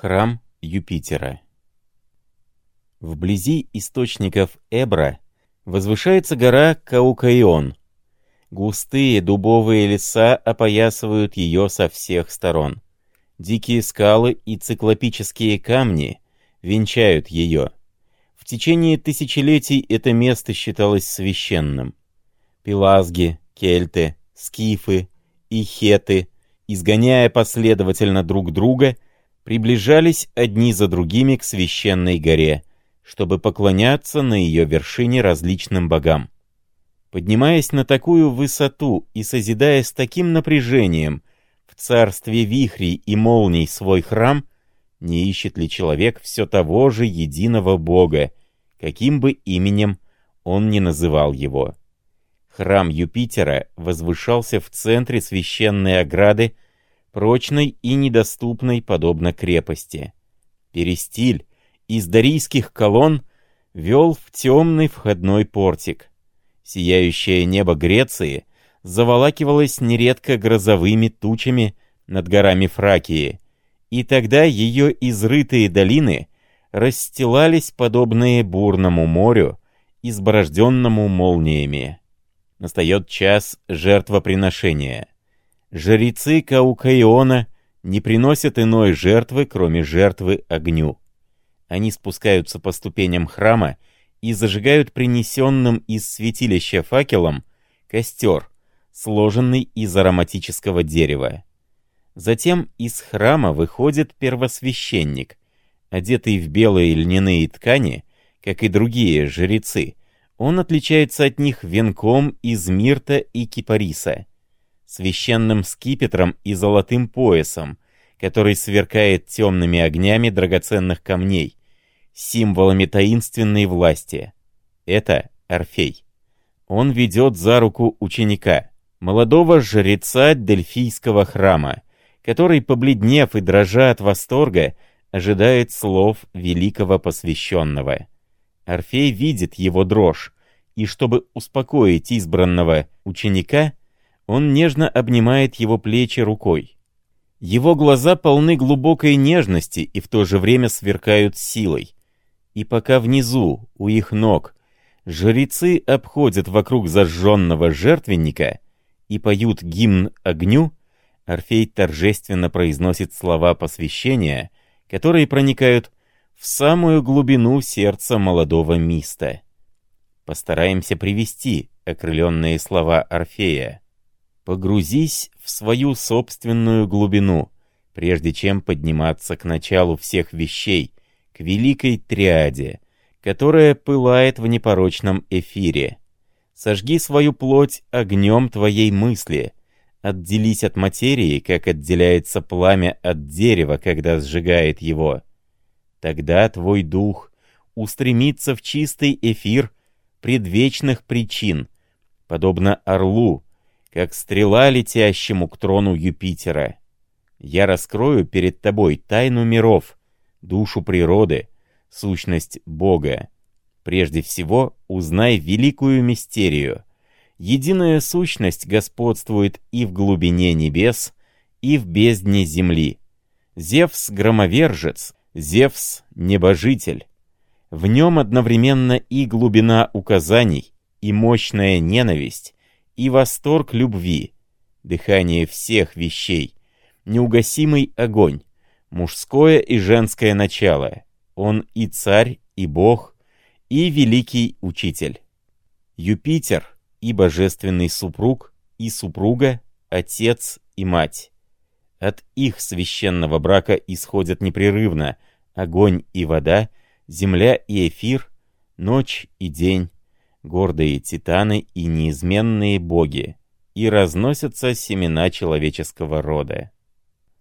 Храм Юпитера. Вблизи источников Эбра возвышается гора Каукаион. Густые дубовые леса опоясывают ее со всех сторон. Дикие скалы и циклопические камни венчают ее. В течение тысячелетий это место считалось священным. Пелазги, кельты, скифы и хеты, изгоняя последовательно друг друга, — приближались одни за другими к священной горе, чтобы поклоняться на ее вершине различным богам. Поднимаясь на такую высоту и созидая с таким напряжением в царстве вихрей и молний свой храм, не ищет ли человек все того же единого Бога, каким бы именем он ни называл его? Храм Юпитера возвышался в центре священной ограды прочной и недоступной, подобно крепости. Перестиль из дарийских колонн вел в темный входной портик. Сияющее небо Греции заволакивалось нередко грозовыми тучами над горами Фракии, и тогда ее изрытые долины расстилались, подобные бурному морю, изборожденному молниями. Настает час жертвоприношения. Жрецы Каукаиона не приносят иной жертвы, кроме жертвы огню. Они спускаются по ступеням храма и зажигают принесенным из святилища факелом костер, сложенный из ароматического дерева. Затем из храма выходит первосвященник, одетый в белые льняные ткани, как и другие жрецы. Он отличается от них венком из мирта и кипариса священным скипетром и золотым поясом, который сверкает темными огнями драгоценных камней, символами таинственной власти. Это Орфей. Он ведет за руку ученика, молодого жреца Дельфийского храма, который, побледнев и дрожа от восторга, ожидает слов великого посвященного. Орфей видит его дрожь, и чтобы успокоить избранного ученика, он нежно обнимает его плечи рукой. Его глаза полны глубокой нежности и в то же время сверкают силой. И пока внизу, у их ног, жрецы обходят вокруг зажженного жертвенника и поют гимн огню, Орфей торжественно произносит слова посвящения, которые проникают в самую глубину сердца молодого миста. Постараемся привести окрыленные слова Орфея. Погрузись в свою собственную глубину, прежде чем подниматься к началу всех вещей, к великой триаде, которая пылает в непорочном эфире. Сожги свою плоть огнем твоей мысли, отделись от материи, как отделяется пламя от дерева, когда сжигает его. Тогда твой дух устремится в чистый эфир предвечных причин, подобно орлу, как стрела летящему к трону Юпитера. Я раскрою перед тобой тайну миров, душу природы, сущность Бога. Прежде всего, узнай великую мистерию. Единая сущность господствует и в глубине небес, и в бездне земли. Зевс — громовержец, Зевс — небожитель. В нем одновременно и глубина указаний, и мощная ненависть, и восторг любви, дыхание всех вещей, неугасимый огонь, мужское и женское начало. Он и царь, и бог, и великий учитель. Юпитер и божественный супруг, и супруга, отец и мать. От их священного брака исходят непрерывно огонь и вода, земля и эфир, ночь и день, гордые титаны и неизменные боги, и разносятся семена человеческого рода.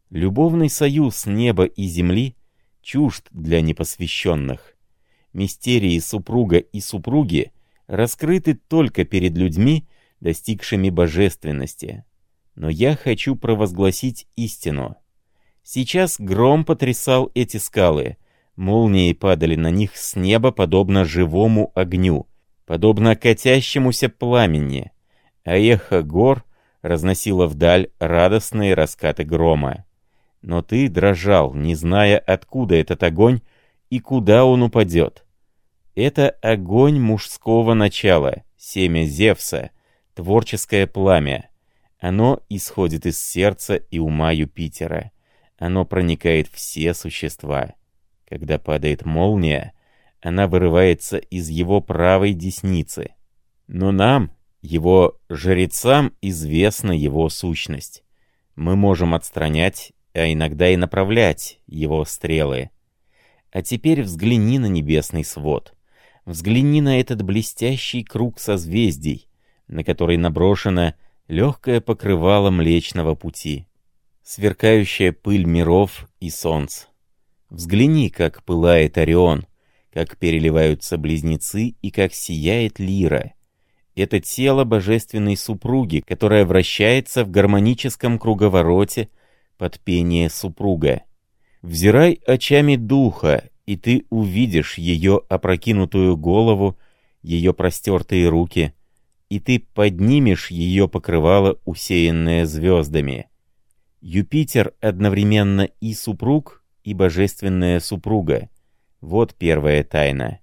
Любовный союз неба и земли чужд для непосвященных. Мистерии супруга и супруги раскрыты только перед людьми, достигшими божественности. Но я хочу провозгласить истину. Сейчас гром потрясал эти скалы, молнии падали на них с неба, подобно живому огню, подобно катящемуся пламени, а эхо гор разносило вдаль радостные раскаты грома. Но ты дрожал, не зная, откуда этот огонь и куда он упадет. Это огонь мужского начала, семя Зевса, творческое пламя. Оно исходит из сердца и ума Юпитера. Оно проникает все существа. Когда падает молния, она вырывается из его правой десницы. Но нам, его жрецам, известна его сущность. Мы можем отстранять, а иногда и направлять его стрелы. А теперь взгляни на небесный свод. Взгляни на этот блестящий круг созвездий, на который наброшено легкое покрывало Млечного Пути, сверкающая пыль миров и солнц. Взгляни, как пылает Орион, как переливаются близнецы и как сияет лира. Это тело божественной супруги, которая вращается в гармоническом круговороте под пение супруга. Взирай очами духа, и ты увидишь ее опрокинутую голову, ее простертые руки, и ты поднимешь ее покрывало, усеянное звездами. Юпитер одновременно и супруг, и божественная супруга. Вот первая тайна.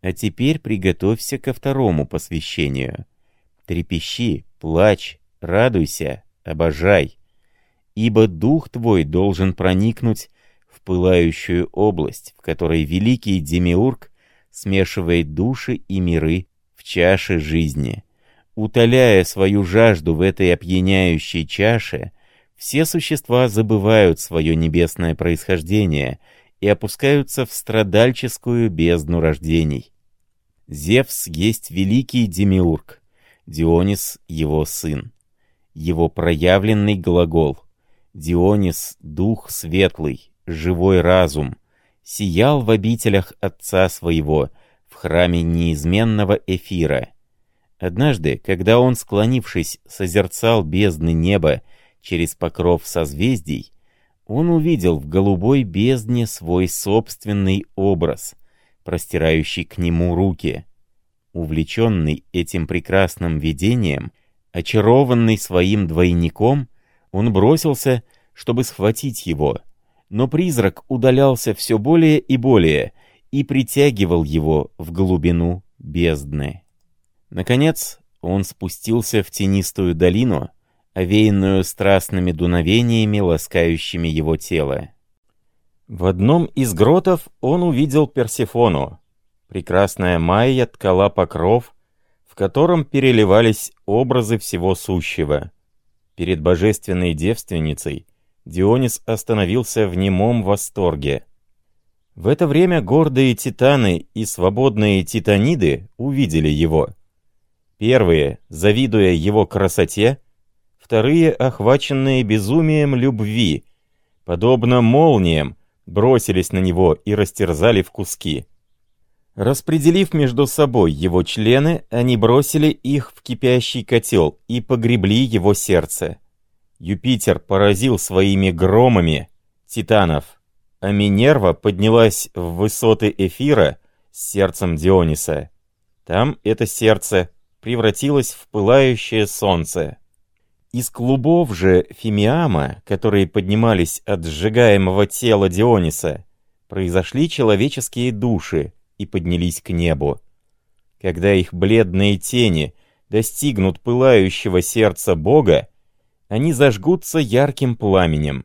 А теперь приготовься ко второму посвящению. Трепещи, плачь, радуйся, обожай. Ибо дух твой должен проникнуть в пылающую область, в которой великий Демиург смешивает души и миры в чаше жизни. Утоляя свою жажду в этой опьяняющей чаше, все существа забывают свое небесное происхождение и опускаются в страдальческую бездну рождений. Зевс есть великий демиург, Дионис — его сын. Его проявленный глагол. Дионис — дух светлый, живой разум, сиял в обителях отца своего, в храме неизменного эфира. Однажды, когда он, склонившись, созерцал бездны неба через покров созвездий, он увидел в голубой бездне свой собственный образ, простирающий к нему руки. Увлеченный этим прекрасным видением, очарованный своим двойником, он бросился, чтобы схватить его, но призрак удалялся все более и более и притягивал его в глубину бездны. Наконец он спустился в тенистую долину, овеянную страстными дуновениями, ласкающими его тело. В одном из гротов он увидел Персефону. Прекрасная Майя ткала покров, в котором переливались образы всего сущего. Перед божественной девственницей Дионис остановился в немом восторге. В это время гордые титаны и свободные титаниды увидели его. Первые, завидуя его красоте, вторые, охваченные безумием любви, подобно молниям, бросились на него и растерзали в куски. Распределив между собой его члены, они бросили их в кипящий котел и погребли его сердце. Юпитер поразил своими громами титанов, а Минерва поднялась в высоты эфира с сердцем Диониса. Там это сердце превратилось в пылающее солнце. Из клубов же фимиама, которые поднимались от сжигаемого тела Диониса, произошли человеческие души и поднялись к небу. Когда их бледные тени достигнут пылающего сердца Бога, они зажгутся ярким пламенем,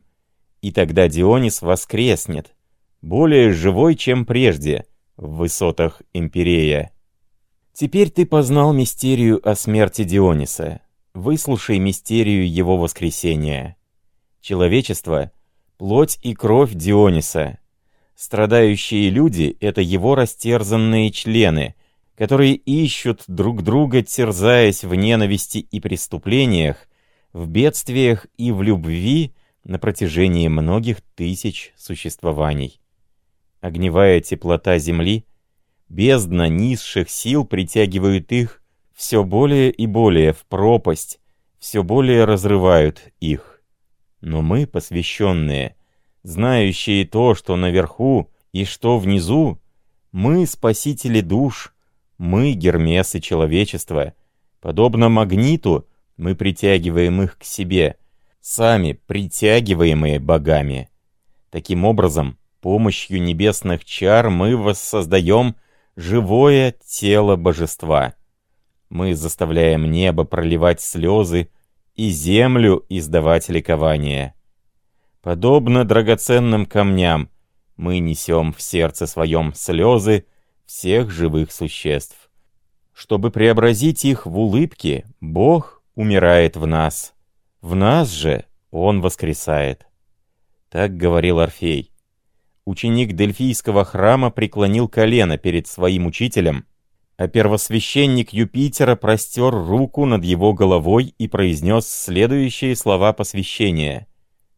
и тогда Дионис воскреснет, более живой, чем прежде, в высотах Империя. Теперь ты познал мистерию о смерти Диониса. Выслушай мистерию его воскресения. Человечество — плоть и кровь Диониса. Страдающие люди — это его растерзанные члены, которые ищут друг друга, терзаясь в ненависти и преступлениях, в бедствиях и в любви на протяжении многих тысяч существований. Огневая теплота Земли, бездна низших сил притягивают их все более и более в пропасть, все более разрывают их. Но мы, посвященные, знающие то, что наверху и что внизу, мы, спасители душ, мы, гермесы человечества, подобно магниту, мы притягиваем их к себе, сами притягиваемые богами. Таким образом, помощью небесных чар мы воссоздаем живое тело божества. Мы заставляем небо проливать слезы и землю издавать ликование. Подобно драгоценным камням, мы несем в сердце своем слезы всех живых существ. Чтобы преобразить их в улыбки, Бог умирает в нас. В нас же Он воскресает. Так говорил Орфей. Ученик Дельфийского храма преклонил колено перед своим учителем, а первосвященник Юпитера простер руку над его головой и произнес следующие слова посвящения —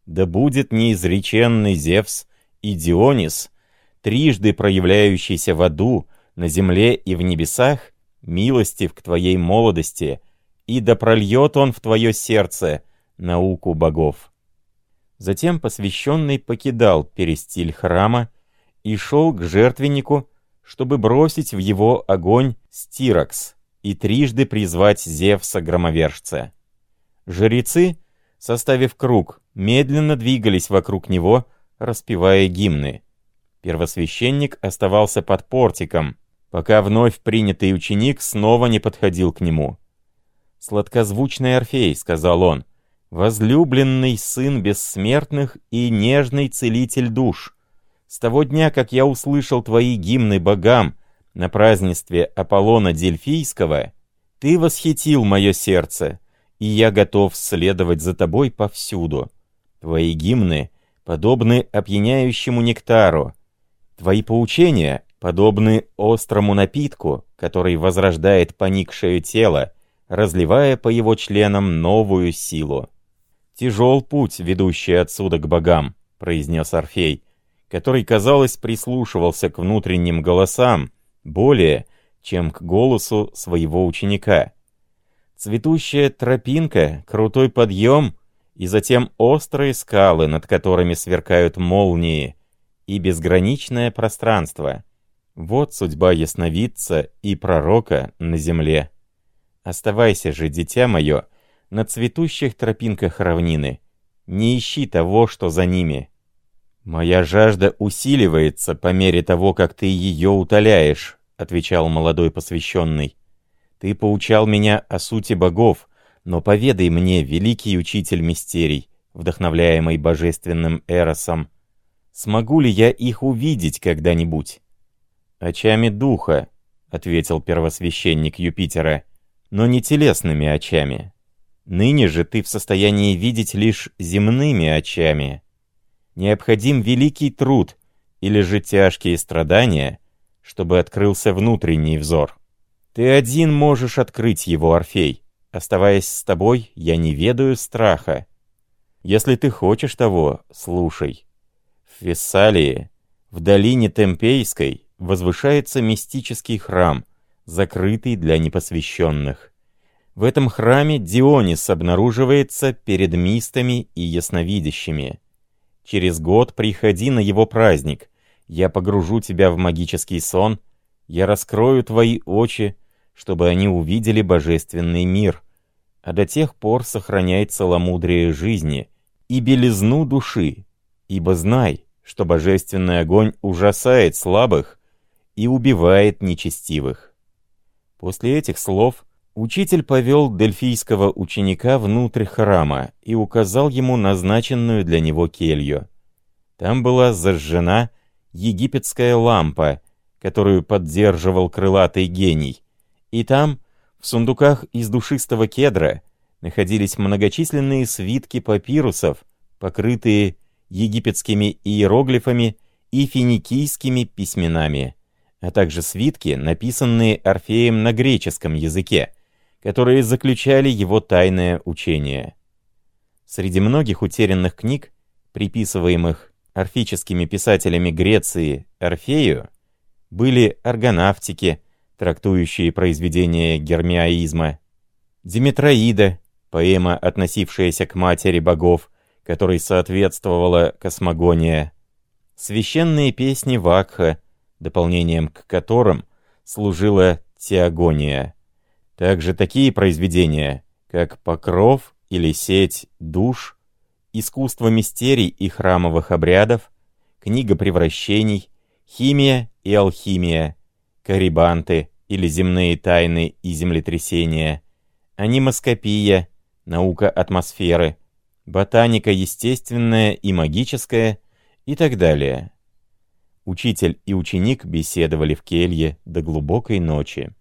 да будет неизреченный Зевс и Дионис, трижды проявляющийся в аду, на земле и в небесах, милостив к твоей молодости, и да прольет он в твое сердце науку богов. Затем посвященный покидал перестиль храма и шел к жертвеннику, чтобы бросить в его огонь стирокс и трижды призвать Зевса-громовержца. Жрецы, составив круг, медленно двигались вокруг него, распевая гимны. Первосвященник оставался под портиком, пока вновь принятый ученик снова не подходил к нему. «Сладкозвучный Орфей», — сказал он, — «возлюбленный сын бессмертных и нежный целитель душ. С того дня, как я услышал твои гимны богам на празднестве Аполлона Дельфийского, ты восхитил мое сердце, и я готов следовать за тобой повсюду. Твои гимны подобны опьяняющему нектару. Твои поучения подобны острому напитку, который возрождает поникшее тело, разливая по его членам новую силу. «Тяжел путь, ведущий отсюда к богам», — произнес Орфей, который, казалось, прислушивался к внутренним голосам более, чем к голосу своего ученика. Цветущая тропинка, крутой подъем и затем острые скалы, над которыми сверкают молнии, и безграничное пространство. Вот судьба ясновидца и пророка на земле. Оставайся же, дитя мое, на цветущих тропинках равнины. Не ищи того, что за ними. Моя жажда усиливается по мере того, как ты ее утоляешь, отвечал молодой посвященный. Ты поучал меня о сути богов, но поведай мне, великий учитель мистерий, вдохновляемый божественным Эросом, смогу ли я их увидеть когда-нибудь? «Очами духа», — ответил первосвященник Юпитера, — «но не телесными очами. Ныне же ты в состоянии видеть лишь земными очами. Необходим великий труд или же тяжкие страдания, чтобы открылся внутренний взор. Ты один можешь открыть его, Орфей». Оставаясь с тобой, я не ведаю страха. Если ты хочешь того, слушай. В Фессалии, в долине Темпейской, возвышается мистический храм, закрытый для непосвященных. В этом храме Дионис обнаруживается перед мистами и ясновидящими. Через год приходи на его праздник. Я погружу тебя в магический сон, я раскрою твои очи, чтобы они увидели божественный мир, а до тех пор сохраняй целомудрие жизни и белизну души, ибо знай, что божественный огонь ужасает слабых и убивает нечестивых. После этих слов учитель повел дельфийского ученика внутрь храма и указал ему назначенную для него келью. Там была зажжена египетская лампа, которую поддерживал крылатый гений, и там, в сундуках из душистого кедра, находились многочисленные свитки папирусов, покрытые египетскими иероглифами и финикийскими письменами, а также свитки, написанные Орфеем на греческом языке, которые заключали его тайное учение. Среди многих утерянных книг, приписываемых орфическими писателями Греции Орфею, были аргонавтики, трактующие произведения гермиаизма, Диметраида, поэма, относившаяся к матери богов, которой соответствовала космогония, священные песни Вакха, дополнением к которым служила теогония. Также такие произведения, как «Покров» или «Сеть душ», искусство мистерий и храмовых обрядов, книга превращений, химия и алхимия, карибанты или земные тайны и землетрясения, анимоскопия, наука атмосферы, ботаника естественная и магическая и так далее. Учитель и ученик беседовали в келье до глубокой ночи.